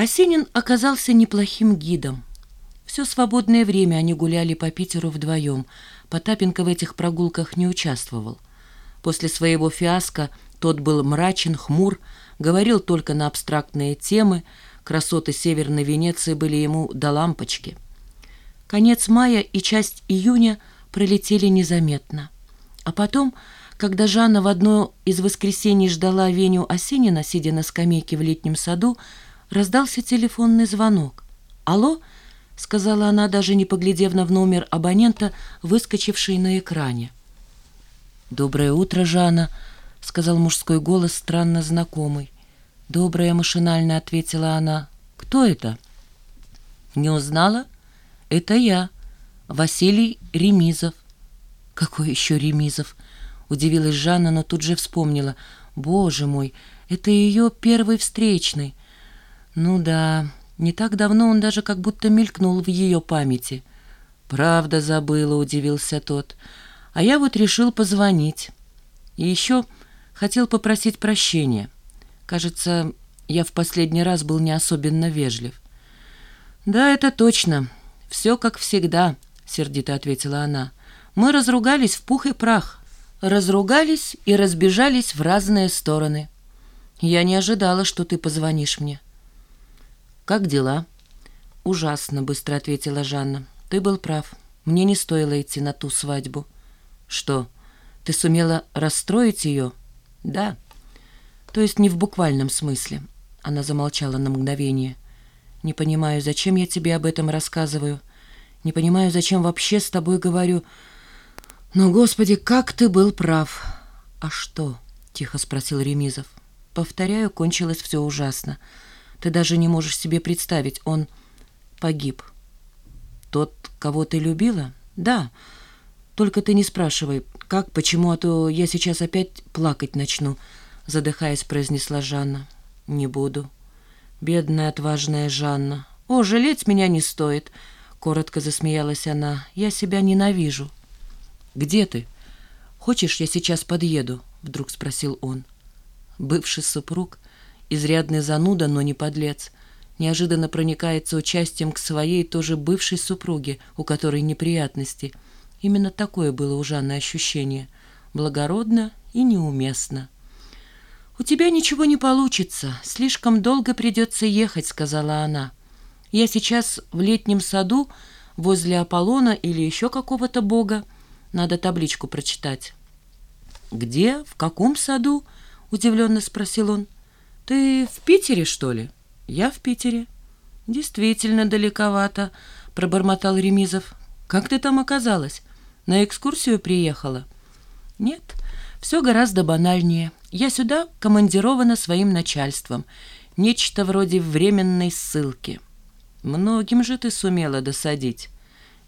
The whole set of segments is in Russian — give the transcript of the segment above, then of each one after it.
Осенин оказался неплохим гидом. Все свободное время они гуляли по Питеру вдвоем. Потапенко в этих прогулках не участвовал. После своего фиаско тот был мрачен, хмур, говорил только на абстрактные темы, красоты Северной Венеции были ему до лампочки. Конец мая и часть июня пролетели незаметно. А потом, когда Жанна в одно из воскресений ждала Веню Осенина, сидя на скамейке в летнем саду, раздался телефонный звонок. «Алло?» — сказала она, даже не поглядев на номер абонента, выскочивший на экране. «Доброе утро, Жанна», — сказал мужской голос, странно знакомый. «Доброе», — машинально ответила она. «Кто это?» «Не узнала?» «Это я, Василий Ремизов». «Какой еще Ремизов?» — удивилась Жанна, но тут же вспомнила. «Боже мой, это ее первый встречный». Ну да, не так давно он даже как будто мелькнул в ее памяти. «Правда забыла», — удивился тот. «А я вот решил позвонить. И еще хотел попросить прощения. Кажется, я в последний раз был не особенно вежлив». «Да, это точно. Все как всегда», — сердито ответила она. «Мы разругались в пух и прах. Разругались и разбежались в разные стороны. Я не ожидала, что ты позвонишь мне». «Как дела?» «Ужасно», — быстро ответила Жанна. «Ты был прав. Мне не стоило идти на ту свадьбу». «Что, ты сумела расстроить ее?» «Да». «То есть не в буквальном смысле». Она замолчала на мгновение. «Не понимаю, зачем я тебе об этом рассказываю. Не понимаю, зачем вообще с тобой говорю. Но, Господи, как ты был прав!» «А что?» — тихо спросил Ремизов. «Повторяю, кончилось все ужасно». Ты даже не можешь себе представить, он погиб. Тот, кого ты любила? Да. Только ты не спрашивай, как, почему, а то я сейчас опять плакать начну, задыхаясь, произнесла Жанна. Не буду. Бедная, отважная Жанна. О, жалеть меня не стоит, коротко засмеялась она. Я себя ненавижу. Где ты? Хочешь, я сейчас подъеду? Вдруг спросил он. Бывший супруг изрядный зануда, но не подлец, неожиданно проникается участием к своей тоже бывшей супруге, у которой неприятности. Именно такое было у Жанны ощущение. Благородно и неуместно. «У тебя ничего не получится, слишком долго придется ехать», — сказала она. «Я сейчас в летнем саду возле Аполлона или еще какого-то бога. Надо табличку прочитать». «Где? В каком саду?» — удивленно спросил он. «Ты в Питере, что ли?» «Я в Питере». «Действительно далековато», — пробормотал Ремизов. «Как ты там оказалась? На экскурсию приехала?» «Нет, все гораздо банальнее. Я сюда командирована своим начальством. Нечто вроде временной ссылки». «Многим же ты сумела досадить».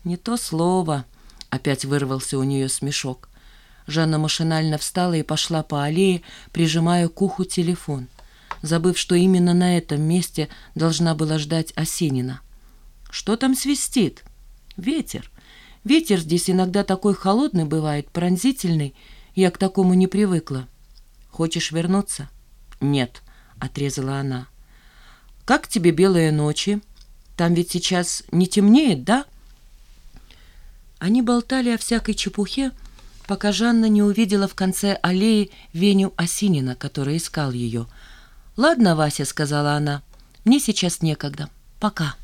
«Не то слово», — опять вырвался у нее смешок. Жанна машинально встала и пошла по аллее, прижимая к уху телефон забыв, что именно на этом месте должна была ждать Осенина. «Что там свистит?» «Ветер. Ветер здесь иногда такой холодный бывает, пронзительный. Я к такому не привыкла. Хочешь вернуться?» «Нет», — отрезала она. «Как тебе белые ночи? Там ведь сейчас не темнеет, да?» Они болтали о всякой чепухе, пока Жанна не увидела в конце аллеи Веню Осинина, который искал ее — «Ладно, Вася», — сказала она, — «мне сейчас некогда. Пока».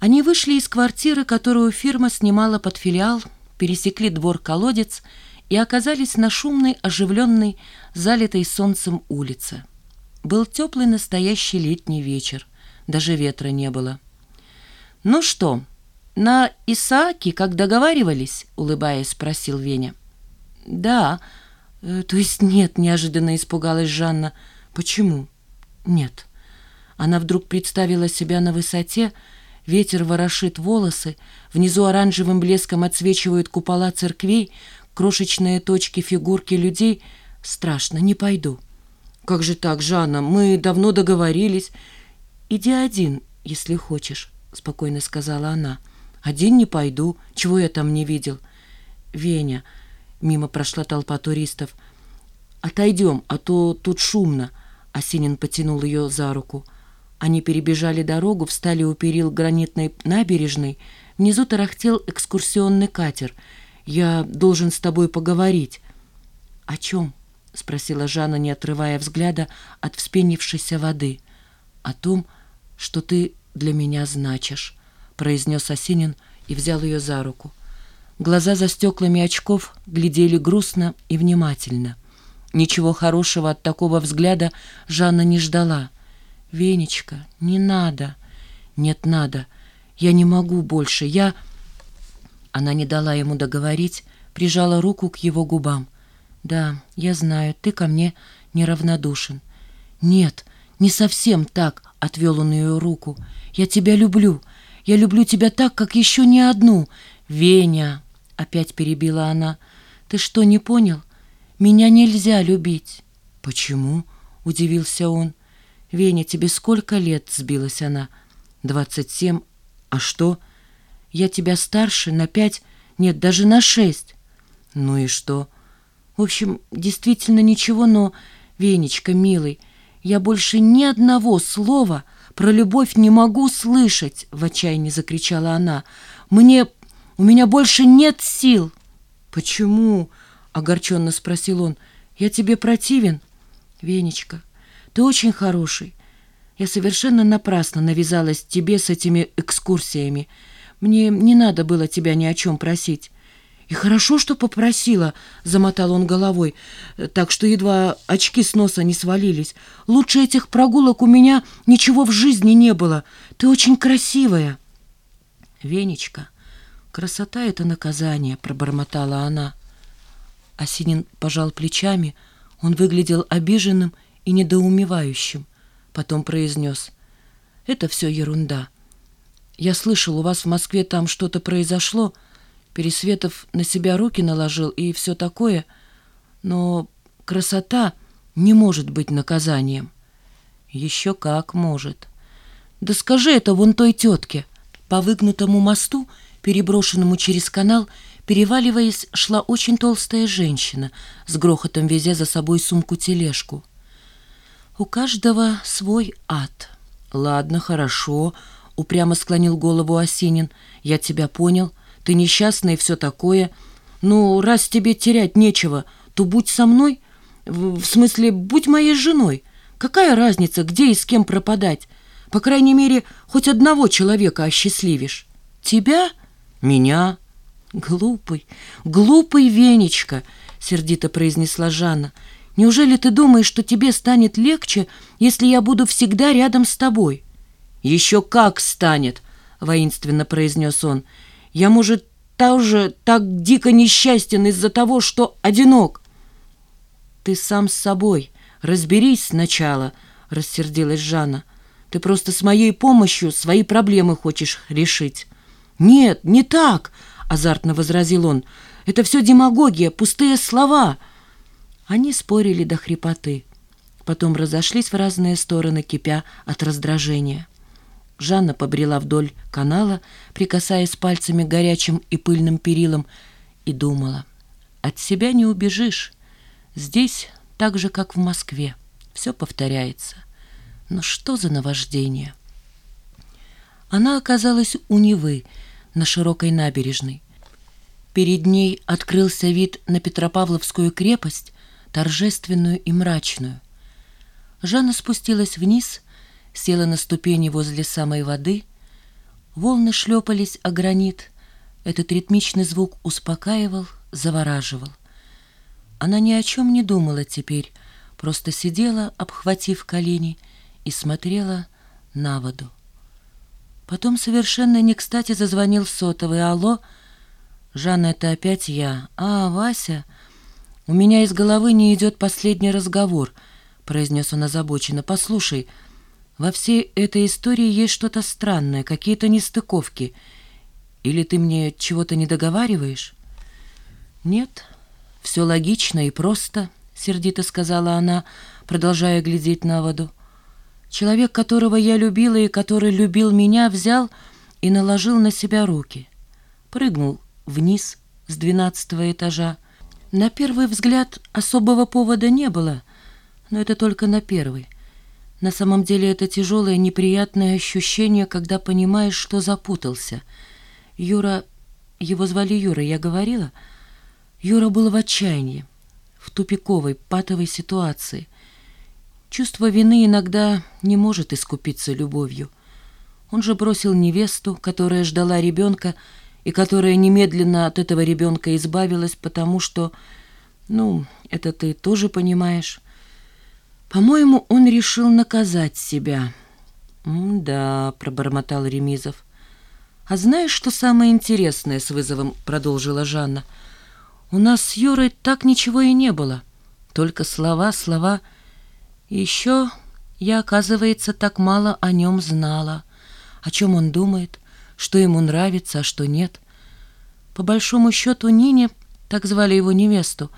Они вышли из квартиры, которую фирма снимала под филиал, пересекли двор-колодец и оказались на шумной, оживленной, залитой солнцем улице. Был теплый настоящий летний вечер, даже ветра не было. «Ну что, на Исааке, как договаривались?» — улыбаясь, спросил Веня. «Да», «То есть нет?» — неожиданно испугалась Жанна. «Почему?» «Нет». Она вдруг представила себя на высоте, ветер ворошит волосы, внизу оранжевым блеском отсвечивают купола церквей, крошечные точки фигурки людей. «Страшно, не пойду». «Как же так, Жанна? Мы давно договорились». «Иди один, если хочешь», — спокойно сказала она. «Один не пойду. Чего я там не видел?» «Веня...» Мимо прошла толпа туристов. «Отойдем, а то тут шумно». Осинин потянул ее за руку. Они перебежали дорогу, встали у перил гранитной набережной. Внизу тарахтел экскурсионный катер. «Я должен с тобой поговорить». «О чем?» — спросила Жанна, не отрывая взгляда от вспенившейся воды. «О том, что ты для меня значишь», — произнес Осинин и взял ее за руку. Глаза за стеклами очков глядели грустно и внимательно. Ничего хорошего от такого взгляда Жанна не ждала. «Венечка, не надо!» «Нет, надо! Я не могу больше! Я...» Она не дала ему договорить, прижала руку к его губам. «Да, я знаю, ты ко мне неравнодушен». «Нет, не совсем так», — отвел он ее руку. «Я тебя люблю. Я люблю тебя так, как еще не одну. Веня!» — опять перебила она. «Ты что, не понял? Меня нельзя любить». «Почему?» — удивился он. «Веня, тебе сколько лет?» — сбилась она. «Двадцать семь. А что?» «Я тебя старше на пять, нет, даже на шесть». «Ну и что?» В общем, действительно ничего, но, Венечка, милый, я больше ни одного слова про любовь не могу слышать, в отчаянии закричала она. Мне, у меня больше нет сил. Почему? Огорченно спросил он. Я тебе противен? Венечка, ты очень хороший. Я совершенно напрасно навязалась тебе с этими экскурсиями. Мне не надо было тебя ни о чем просить. «И хорошо, что попросила», — замотал он головой, так что едва очки с носа не свалились. «Лучше этих прогулок у меня ничего в жизни не было. Ты очень красивая». «Венечка, красота — это наказание», — пробормотала она. Осинин пожал плечами. Он выглядел обиженным и недоумевающим. Потом произнес. «Это все ерунда. Я слышал, у вас в Москве там что-то произошло». Пересветов на себя руки наложил и все такое, но красота не может быть наказанием. Еще как может. Да скажи это вон той тетке. По выгнутому мосту, переброшенному через канал, переваливаясь, шла очень толстая женщина, с грохотом везя за собой сумку-тележку. У каждого свой ад. Ладно, хорошо, упрямо склонил голову Осенин. Я тебя понял. Ты несчастная и все такое. Ну, раз тебе терять нечего, то будь со мной. В смысле, будь моей женой. Какая разница, где и с кем пропадать? По крайней мере, хоть одного человека осчастливишь. Тебя? Меня? Глупый, глупый Венечка, сердито произнесла Жанна. Неужели ты думаешь, что тебе станет легче, если я буду всегда рядом с тобой? Еще как станет, воинственно произнес он. Я, может, тоже так дико несчастен из-за того, что одинок. Ты сам с собой разберись сначала, рассердилась Жанна. Ты просто с моей помощью свои проблемы хочешь решить. Нет, не так, азартно возразил он. Это все демагогия, пустые слова. Они спорили до хрипоты. Потом разошлись в разные стороны, кипя от раздражения. Жанна побрела вдоль канала, прикасаясь пальцами к горячим и пыльным перилам, и думала, от себя не убежишь. Здесь так же, как в Москве. Все повторяется. Но что за наваждение? Она оказалась у Невы, на широкой набережной. Перед ней открылся вид на Петропавловскую крепость, торжественную и мрачную. Жанна спустилась вниз села на ступени возле самой воды. Волны шлепались о гранит. Этот ритмичный звук успокаивал, завораживал. Она ни о чем не думала теперь, просто сидела, обхватив колени, и смотрела на воду. Потом совершенно не кстати зазвонил сотовый. «Алло? Жанна, это опять я. А, Вася? У меня из головы не идет последний разговор», — произнес он озабоченно. «Послушай, — во всей этой истории есть что-то странное, какие-то нестыковки. Или ты мне чего-то не договариваешь? Нет, все логично и просто, сердито сказала она, продолжая глядеть на воду. Человек, которого я любила и который любил меня, взял и наложил на себя руки. Прыгнул вниз с двенадцатого этажа. На первый взгляд особого повода не было, но это только на первый — На самом деле это тяжелое, неприятное ощущение, когда понимаешь, что запутался. Юра... Его звали Юра, я говорила? Юра был в отчаянии, в тупиковой, патовой ситуации. Чувство вины иногда не может искупиться любовью. Он же бросил невесту, которая ждала ребенка, и которая немедленно от этого ребенка избавилась, потому что... Ну, это ты тоже понимаешь. По-моему, он решил наказать себя. «Да», — пробормотал Ремизов. «А знаешь, что самое интересное?» — с вызовом продолжила Жанна. «У нас с Юрой так ничего и не было. Только слова, слова. Еще я, оказывается, так мало о нем знала. О чем он думает, что ему нравится, а что нет. По большому счету Нине, так звали его невесту,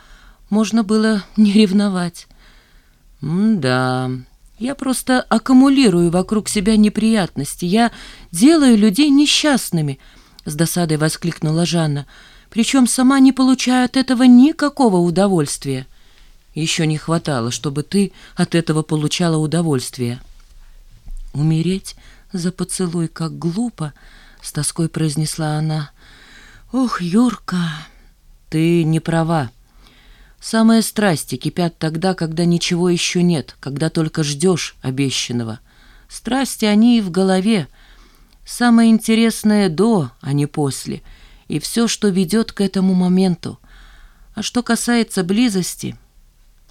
можно было не ревновать». «Да, я просто аккумулирую вокруг себя неприятности. Я делаю людей несчастными», — с досадой воскликнула Жанна. «Причем сама не получаю от этого никакого удовольствия». «Еще не хватало, чтобы ты от этого получала удовольствие». «Умереть за поцелуй как глупо», — с тоской произнесла она. «Ох, Юрка, ты не права». Самые страсти кипят тогда, когда ничего еще нет, когда только ждешь обещанного. Страсти они и в голове. Самое интересное до, а не после. И все, что ведет к этому моменту. А что касается близости,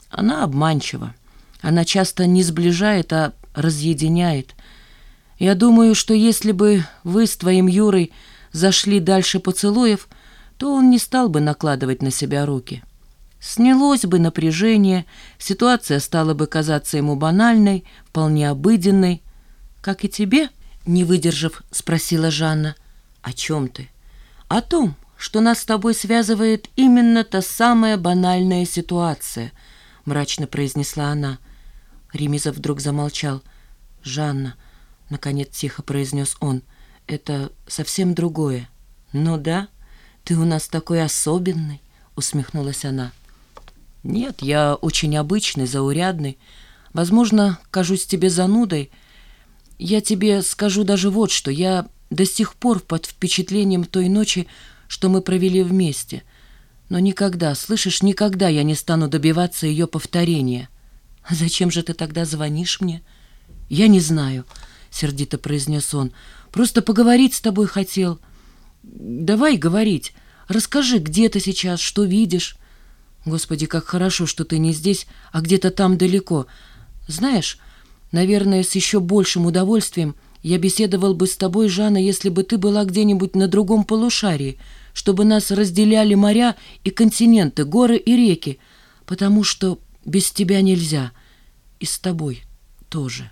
она обманчива. Она часто не сближает, а разъединяет. Я думаю, что если бы вы с твоим Юрой зашли дальше поцелуев, то он не стал бы накладывать на себя руки». Снялось бы напряжение, ситуация стала бы казаться ему банальной, вполне обыденной. «Как и тебе?» — не выдержав, спросила Жанна. «О чем ты?» «О том, что нас с тобой связывает именно та самая банальная ситуация», — мрачно произнесла она. Ремизов вдруг замолчал. «Жанна», — наконец тихо произнес он, — «это совсем другое». «Ну да, ты у нас такой особенный», — усмехнулась она. «Нет, я очень обычный, заурядный. Возможно, кажусь тебе занудой. Я тебе скажу даже вот что. Я до сих пор под впечатлением той ночи, что мы провели вместе. Но никогда, слышишь, никогда я не стану добиваться ее повторения. Зачем же ты тогда звонишь мне?» «Я не знаю», — сердито произнес он. «Просто поговорить с тобой хотел. Давай говорить. Расскажи, где ты сейчас, что видишь». Господи, как хорошо, что ты не здесь, а где-то там далеко. Знаешь, наверное, с еще большим удовольствием я беседовал бы с тобой, Жанна, если бы ты была где-нибудь на другом полушарии, чтобы нас разделяли моря и континенты, горы и реки, потому что без тебя нельзя, и с тобой тоже».